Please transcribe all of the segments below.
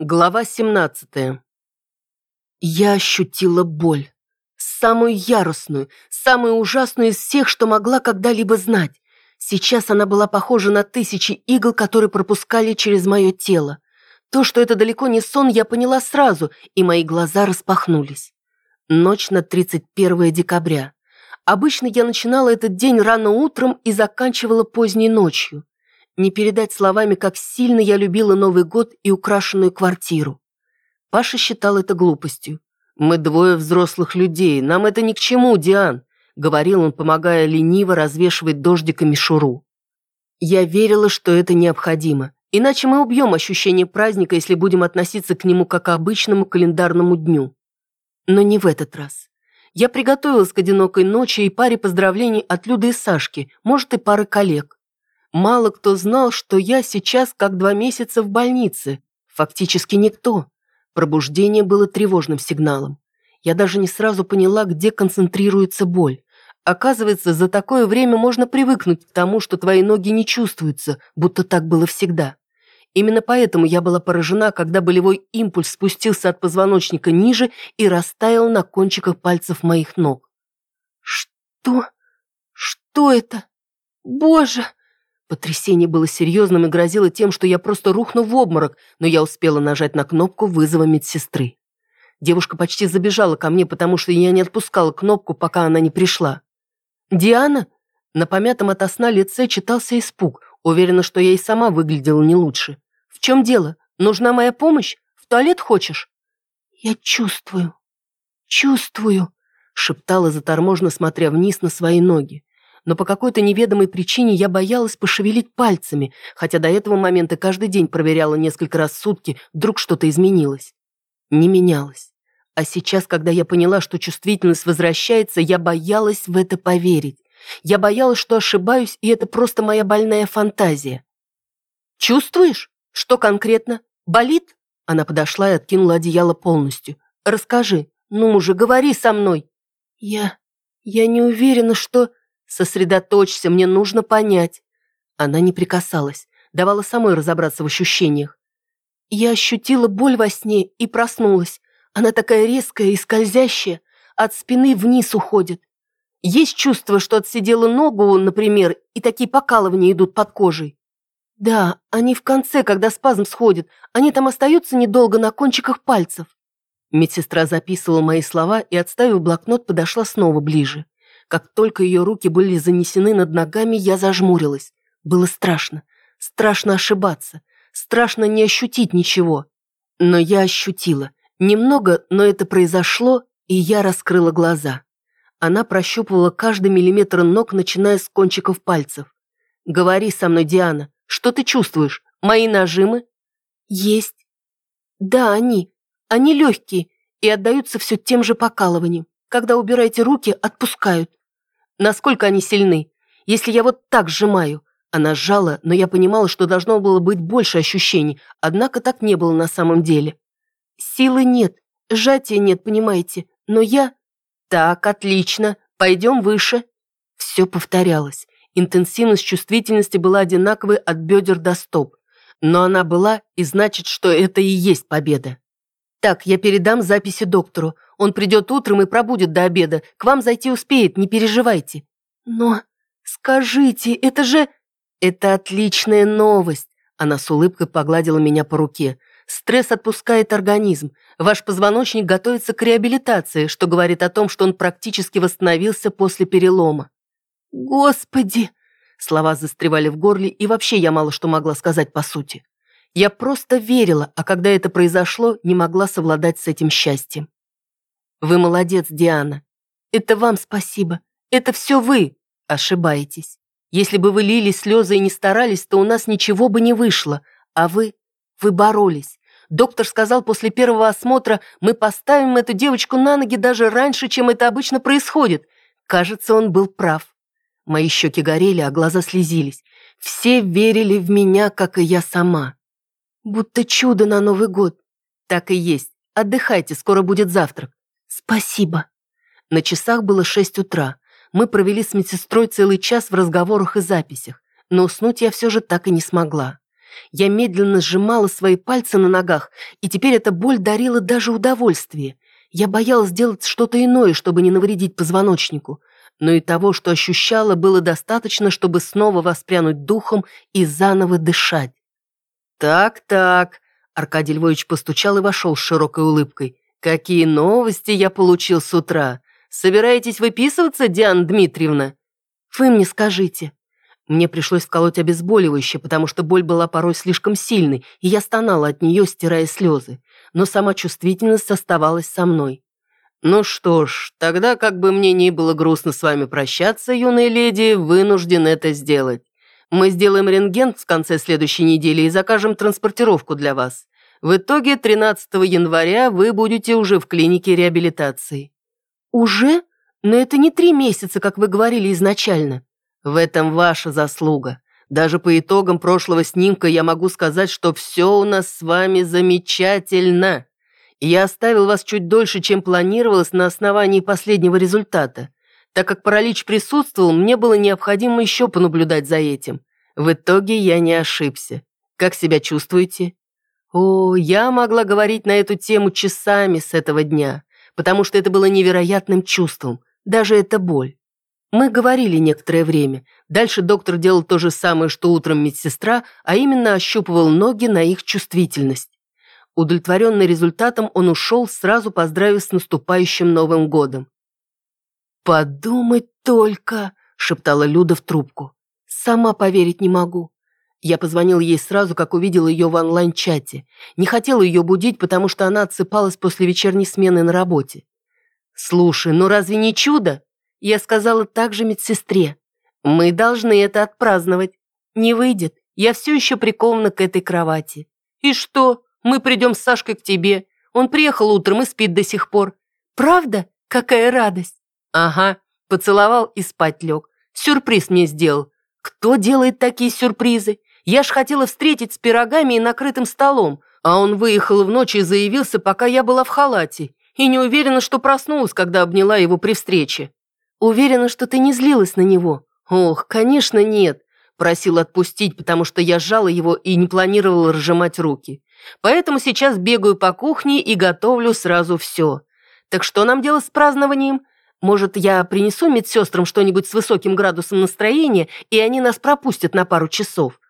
Глава 17 Я ощутила боль. Самую яростную, самую ужасную из всех, что могла когда-либо знать. Сейчас она была похожа на тысячи игл, которые пропускали через мое тело. То, что это далеко не сон, я поняла сразу, и мои глаза распахнулись. Ночь на 31 декабря. Обычно я начинала этот день рано утром и заканчивала поздней ночью. Не передать словами, как сильно я любила Новый год и украшенную квартиру. Паша считал это глупостью. «Мы двое взрослых людей, нам это ни к чему, Диан», — говорил он, помогая лениво развешивать дождиками шуру. Я верила, что это необходимо, иначе мы убьем ощущение праздника, если будем относиться к нему как к обычному календарному дню. Но не в этот раз. Я приготовилась к одинокой ночи и паре поздравлений от Люды и Сашки, может, и пары коллег. Мало кто знал, что я сейчас как два месяца в больнице. Фактически никто. Пробуждение было тревожным сигналом. Я даже не сразу поняла, где концентрируется боль. Оказывается, за такое время можно привыкнуть к тому, что твои ноги не чувствуются, будто так было всегда. Именно поэтому я была поражена, когда болевой импульс спустился от позвоночника ниже и растаял на кончиках пальцев моих ног. «Что? Что это? Боже!» Потрясение было серьезным и грозило тем, что я просто рухну в обморок, но я успела нажать на кнопку вызова медсестры. Девушка почти забежала ко мне, потому что я не отпускала кнопку, пока она не пришла. «Диана?» На помятом ото сна лице читался испуг, уверена, что я и сама выглядела не лучше. «В чем дело? Нужна моя помощь? В туалет хочешь?» «Я чувствую, чувствую», шептала заторможенно, смотря вниз на свои ноги но по какой-то неведомой причине я боялась пошевелить пальцами, хотя до этого момента каждый день проверяла несколько раз в сутки, вдруг что-то изменилось. Не менялось. А сейчас, когда я поняла, что чувствительность возвращается, я боялась в это поверить. Я боялась, что ошибаюсь, и это просто моя больная фантазия. «Чувствуешь? Что конкретно? Болит?» Она подошла и откинула одеяло полностью. «Расскажи. Ну уже, говори со мной». «Я... я не уверена, что...» «Сосредоточься, мне нужно понять». Она не прикасалась, давала самой разобраться в ощущениях. Я ощутила боль во сне и проснулась. Она такая резкая и скользящая, от спины вниз уходит. Есть чувство, что отсидела ногу, например, и такие покалывания идут под кожей. Да, они в конце, когда спазм сходит, они там остаются недолго на кончиках пальцев. Медсестра записывала мои слова и, отставив блокнот, подошла снова ближе. Как только ее руки были занесены над ногами, я зажмурилась. Было страшно. Страшно ошибаться. Страшно не ощутить ничего. Но я ощутила. Немного, но это произошло, и я раскрыла глаза. Она прощупывала каждый миллиметр ног, начиная с кончиков пальцев. «Говори со мной, Диана. Что ты чувствуешь? Мои нажимы?» «Есть. Да, они. Они легкие и отдаются все тем же покалыванием. Когда убираете руки, отпускают. Насколько они сильны? Если я вот так сжимаю. Она сжала, но я понимала, что должно было быть больше ощущений, однако так не было на самом деле. Силы нет, сжатия нет, понимаете, но я... Так, отлично, пойдем выше. Все повторялось. Интенсивность чувствительности была одинаковой от бедер до стоп. Но она была, и значит, что это и есть победа. Так, я передам записи доктору. Он придет утром и пробудет до обеда. К вам зайти успеет, не переживайте. Но скажите, это же... Это отличная новость. Она с улыбкой погладила меня по руке. Стресс отпускает организм. Ваш позвоночник готовится к реабилитации, что говорит о том, что он практически восстановился после перелома. Господи! Слова застревали в горле, и вообще я мало что могла сказать по сути. Я просто верила, а когда это произошло, не могла совладать с этим счастьем. Вы молодец, Диана. Это вам спасибо. Это все вы. Ошибаетесь. Если бы вы лили слезы и не старались, то у нас ничего бы не вышло. А вы... Вы боролись. Доктор сказал после первого осмотра, мы поставим эту девочку на ноги даже раньше, чем это обычно происходит. Кажется, он был прав. Мои щеки горели, а глаза слезились. Все верили в меня, как и я сама. Будто чудо на Новый год. Так и есть. Отдыхайте, скоро будет завтрак. «Спасибо». На часах было шесть утра. Мы провели с медсестрой целый час в разговорах и записях, но уснуть я все же так и не смогла. Я медленно сжимала свои пальцы на ногах, и теперь эта боль дарила даже удовольствие. Я боялась сделать что-то иное, чтобы не навредить позвоночнику. Но и того, что ощущала, было достаточно, чтобы снова воспрянуть духом и заново дышать. «Так-так», — Аркадий Львович постучал и вошел с широкой улыбкой. «Какие новости я получил с утра! Собираетесь выписываться, Диана Дмитриевна?» «Вы мне скажите». Мне пришлось вколоть обезболивающее, потому что боль была порой слишком сильной, и я стонала от нее, стирая слезы. Но сама чувствительность оставалась со мной. «Ну что ж, тогда, как бы мне ни было грустно с вами прощаться, юная леди, вынужден это сделать. Мы сделаем рентген в конце следующей недели и закажем транспортировку для вас. В итоге 13 января вы будете уже в клинике реабилитации». «Уже? Но это не три месяца, как вы говорили изначально». «В этом ваша заслуга. Даже по итогам прошлого снимка я могу сказать, что все у нас с вами замечательно. Я оставил вас чуть дольше, чем планировалось на основании последнего результата. Так как паралич присутствовал, мне было необходимо еще понаблюдать за этим. В итоге я не ошибся. Как себя чувствуете? О, я могла говорить на эту тему часами с этого дня, потому что это было невероятным чувством, даже эта боль. Мы говорили некоторое время. Дальше доктор делал то же самое, что утром медсестра, а именно ощупывал ноги на их чувствительность. Удовлетворенный результатом, он ушел, сразу поздравив с наступающим Новым годом. «Подумать только!» – шептала Люда в трубку. «Сама поверить не могу. Я позвонил ей сразу, как увидел ее в онлайн-чате. Не хотела ее будить, потому что она отсыпалась после вечерней смены на работе. «Слушай, ну разве не чудо?» Я сказала также медсестре. «Мы должны это отпраздновать. Не выйдет. Я все еще прикована к этой кровати». «И что? Мы придем с Сашкой к тебе. Он приехал утром и спит до сих пор». «Правда? Какая радость!» «Ага». Поцеловал и спать лег. Сюрприз мне сделал. Кто делает такие сюрпризы? Я ж хотела встретить с пирогами и накрытым столом, а он выехал в ночь и заявился, пока я была в халате, и не уверена, что проснулась, когда обняла его при встрече. Уверена, что ты не злилась на него? Ох, конечно, нет. Просил отпустить, потому что я сжала его и не планировала разжимать руки. Поэтому сейчас бегаю по кухне и готовлю сразу все. Так что нам делать с празднованием? Может, я принесу медсестрам что-нибудь с высоким градусом настроения, и они нас пропустят на пару часов?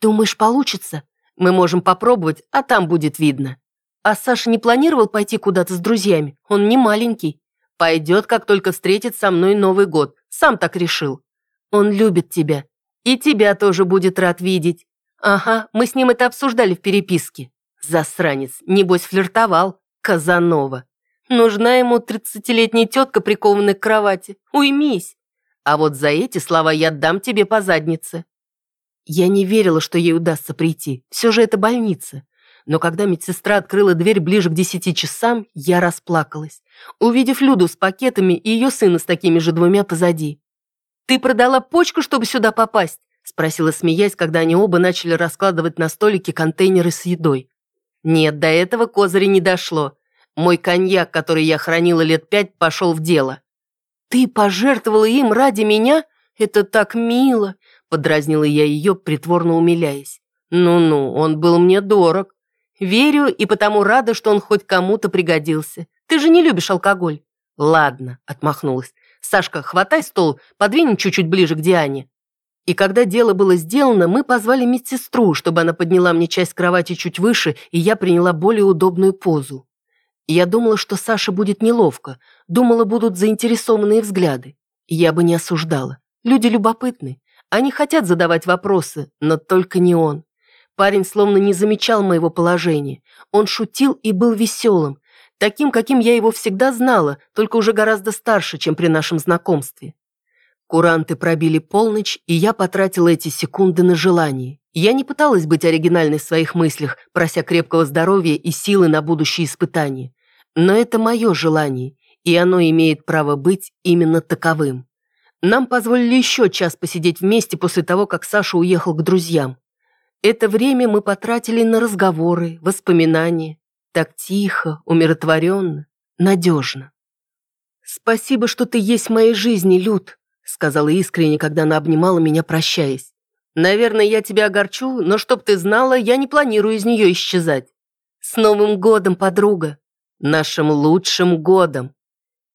Думаешь, получится? Мы можем попробовать, а там будет видно. А Саша не планировал пойти куда-то с друзьями? Он не маленький. Пойдет, как только встретит со мной Новый год. Сам так решил. Он любит тебя. И тебя тоже будет рад видеть. Ага, мы с ним это обсуждали в переписке. Засранец, небось флиртовал. Казанова. Нужна ему тридцатилетняя тетка, прикованная к кровати. Уймись. А вот за эти слова я дам тебе по заднице. Я не верила, что ей удастся прийти. Все же это больница. Но когда медсестра открыла дверь ближе к десяти часам, я расплакалась, увидев Люду с пакетами и ее сына с такими же двумя позади. «Ты продала почку, чтобы сюда попасть?» спросила, смеясь, когда они оба начали раскладывать на столике контейнеры с едой. Нет, до этого козыря не дошло. Мой коньяк, который я хранила лет пять, пошел в дело. «Ты пожертвовала им ради меня? Это так мило!» Подразнила я ее, притворно умиляясь. «Ну-ну, он был мне дорог. Верю и потому рада, что он хоть кому-то пригодился. Ты же не любишь алкоголь». «Ладно», — отмахнулась. «Сашка, хватай стол, подвинь чуть-чуть ближе к Диане». И когда дело было сделано, мы позвали медсестру, чтобы она подняла мне часть кровати чуть выше, и я приняла более удобную позу. Я думала, что Саша будет неловко, думала, будут заинтересованные взгляды. Я бы не осуждала. Люди любопытны. Они хотят задавать вопросы, но только не он. Парень словно не замечал моего положения. Он шутил и был веселым, таким, каким я его всегда знала, только уже гораздо старше, чем при нашем знакомстве. Куранты пробили полночь, и я потратила эти секунды на желание. Я не пыталась быть оригинальной в своих мыслях, прося крепкого здоровья и силы на будущие испытания. Но это мое желание, и оно имеет право быть именно таковым. Нам позволили еще час посидеть вместе после того, как Саша уехал к друзьям. Это время мы потратили на разговоры, воспоминания. Так тихо, умиротворенно, надежно. «Спасибо, что ты есть в моей жизни, Люд», сказала искренне, когда она обнимала меня, прощаясь. Наверное, я тебя огорчу, но чтоб ты знала, я не планирую из нее исчезать. С Новым годом, подруга! Нашим лучшим годом!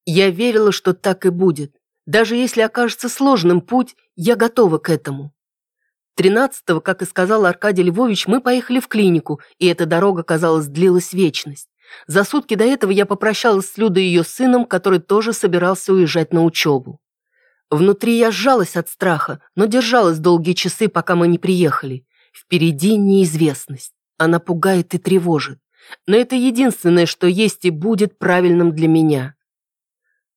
Я верила, что так и будет. Даже если окажется сложным путь, я готова к этому. Тринадцатого, как и сказал Аркадий Львович, мы поехали в клинику, и эта дорога, казалось, длилась вечность. За сутки до этого я попрощалась с Людой и ее сыном, который тоже собирался уезжать на учебу. Внутри я сжалась от страха, но держалась долгие часы, пока мы не приехали. Впереди неизвестность. Она пугает и тревожит. Но это единственное, что есть и будет правильным для меня.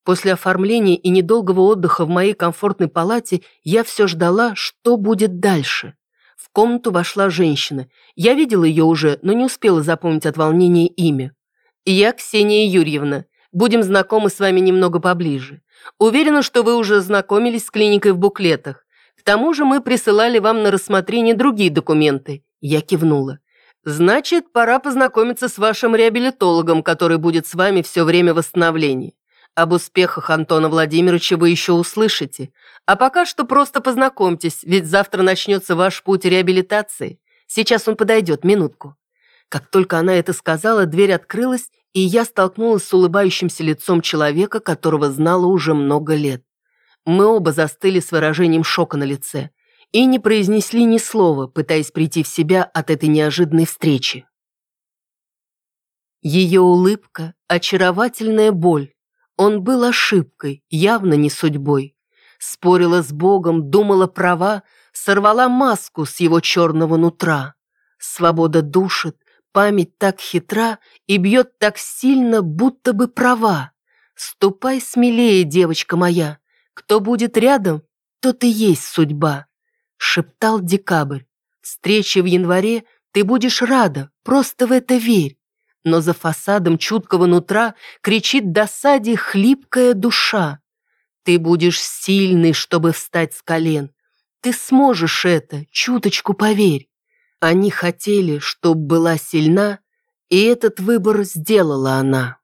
После оформления и недолгого отдыха в моей комфортной палате я все ждала, что будет дальше. В комнату вошла женщина. Я видела ее уже, но не успела запомнить от волнения имя. «Я Ксения Юрьевна. Будем знакомы с вами немного поближе. Уверена, что вы уже знакомились с клиникой в буклетах. К тому же мы присылали вам на рассмотрение другие документы». Я кивнула. «Значит, пора познакомиться с вашим реабилитологом, который будет с вами все время восстановления. Об успехах Антона Владимировича вы еще услышите. А пока что просто познакомьтесь, ведь завтра начнется ваш путь реабилитации. Сейчас он подойдет, минутку». Как только она это сказала, дверь открылась, и я столкнулась с улыбающимся лицом человека, которого знала уже много лет. Мы оба застыли с выражением шока на лице и не произнесли ни слова, пытаясь прийти в себя от этой неожиданной встречи. Ее улыбка – очаровательная боль, он был ошибкой, явно не судьбой. Спорила с Богом, думала права, сорвала маску с его черного нутра. Свобода душит, память так хитра и бьет так сильно, будто бы права. Ступай смелее, девочка моя, кто будет рядом, тот и есть судьба. Шептал декабрь. Встречи в январе ты будешь рада, просто в это верь но за фасадом чуткого нутра кричит досаде хлипкая душа. Ты будешь сильный, чтобы встать с колен. Ты сможешь это, чуточку поверь. Они хотели, чтоб была сильна, и этот выбор сделала она.